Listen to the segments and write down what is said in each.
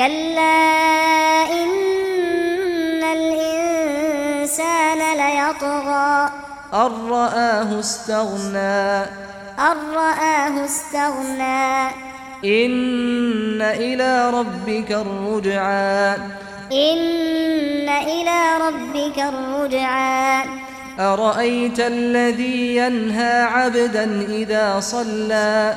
كلا إن الإنسان ليطغى. أن رآه استغنى. أن رآه استغنى. إن إلى ربك الرجعى. إن إلى ربك الرجعى. أرأيت الذي ينهى عبدا إذا صلى؟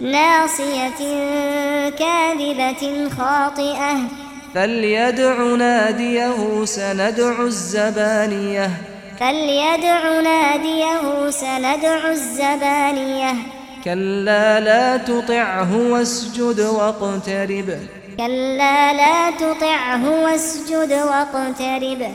ناصية كاذبة خاطئة. فليدع ناديه سندع الزبانية. فليدع ناديه سندع الزبانية. كلا لا تطعه واسجد واقترب. كلا لا تطعه واسجد واقترب.